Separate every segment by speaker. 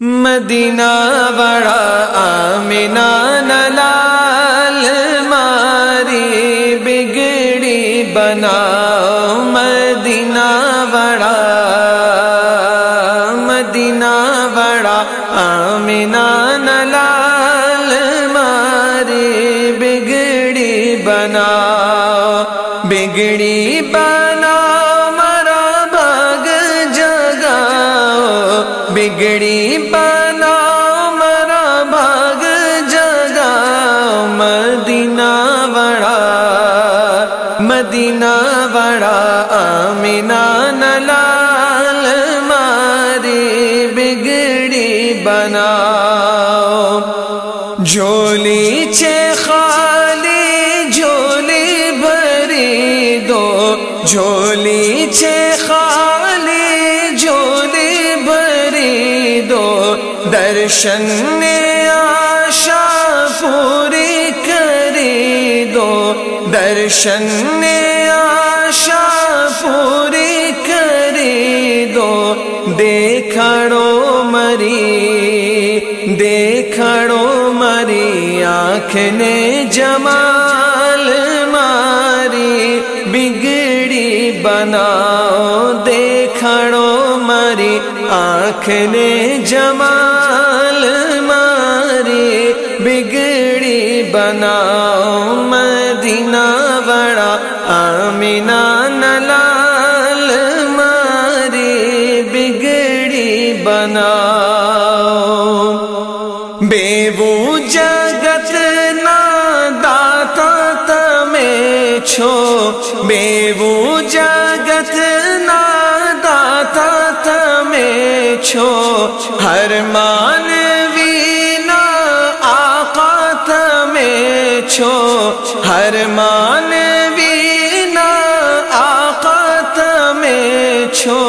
Speaker 1: مدینہ بڑا آمینہ نلال ماری بگڑی بنا مدینہ بڑا مدینہ بڑا آمینہ نلال ماری بگڑی بنا بگڑی بنا مرا بھگ جگا بگڑی مدینہ بڑا آمینہ نلال ماری بگڑی بنا جھولی چے خالی، جھولی بھری دو۔ جھولی چے خالی، جھولی بھری دو۔ درشن آشا پوری کری دو درشن آشا پوری کری دو۔ دیکھڑو مری دیکھڑو مری آنکھ نے جمال ماری۔ بگڑی بناؤ دیکھڑو مری آنکھ نے جمال مدینہ بڑا آمینہ نلال ماری بگڑی بناؤ۔ بے وہ جگت نا داتا تمہیں چھو۔ بے وہ جگت نا داتا تمہیں چھو۔ ہر مانوی ہر مانوی نا آقا تمہیں چھو،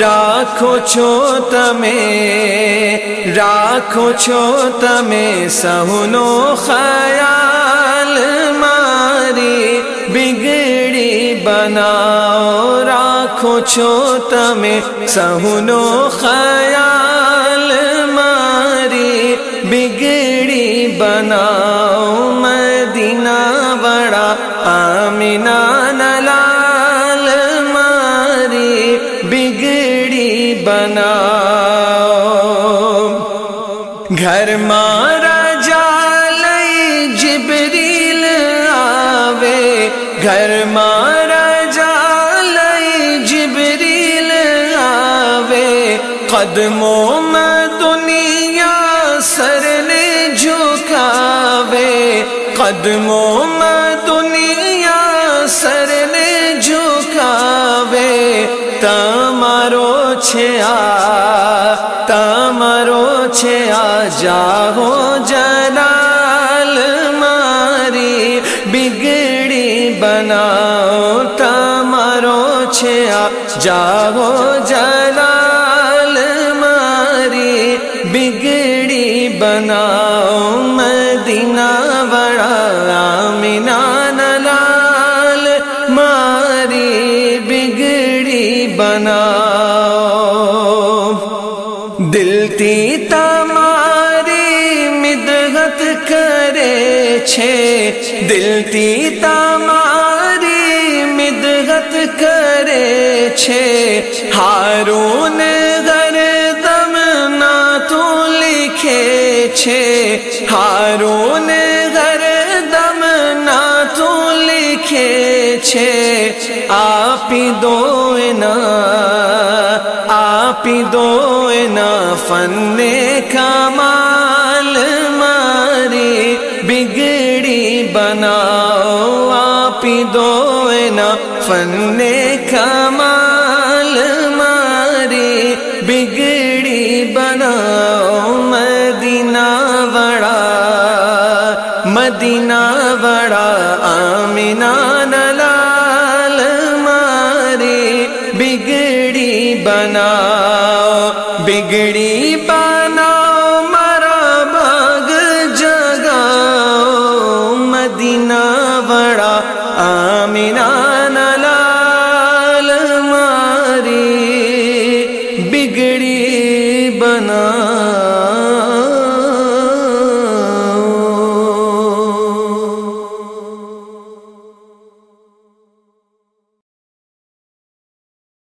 Speaker 1: راکھو چھو تمہیں راکھو چھو تمہیں سہنو خیال ماری، بگڑی بناؤ، راکھو چھو تمہیں سہنو خیال ماری، بگڑی بناؤ آمینہ نلال ماری بگڑی بناؤ۔ گھر مارا جالی جبریل آوے۔ گھر مارا جالی جبریل آوے۔ قدموں میں دنیا سر نے جھکاوے۔ قدموں میں چھیا تمارو چھیا جاہو جلال ماری بگڑی بناؤ تمارو چھیا جاہو دل تی تماری مدغت کرے چھے۔ دل تی تماری مدغت کرے چھے۔ ہارون گر دم نا تو لکھے چھے۔ ہارون گر دم نا تو لکھے چھے۔ آپ دو نا آپ دو نا فن کمال ماری بگڑی بناؤ آپ دو نا فن کمال ماری بگڑی بناؤ مدینہ بڑا مدینہ بگڑی بناؤ بگڑی بناؤ مرا باغ جگاؤ مدینہ بڑا آمینہ